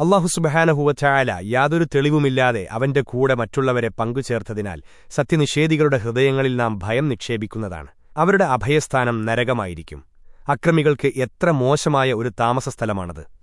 അള്ളാഹുസുബഹാനഹുവച്ചായാല യാതൊരു തെളിവുമില്ലാതെ അവന്റെ കൂടെ മറ്റുള്ളവരെ പങ്കുചേർത്തതിനാൽ സത്യനിഷേധികളുടെ ഹൃദയങ്ങളിൽ നാം ഭയം നിക്ഷേപിക്കുന്നതാണ്. അവരുടെ അഭയസ്ഥാനം നരകമായിരിക്കും. അക്രമികൾക്ക് എത്ര മോശമായ ഒരു താമസസ്ഥലമാണത്.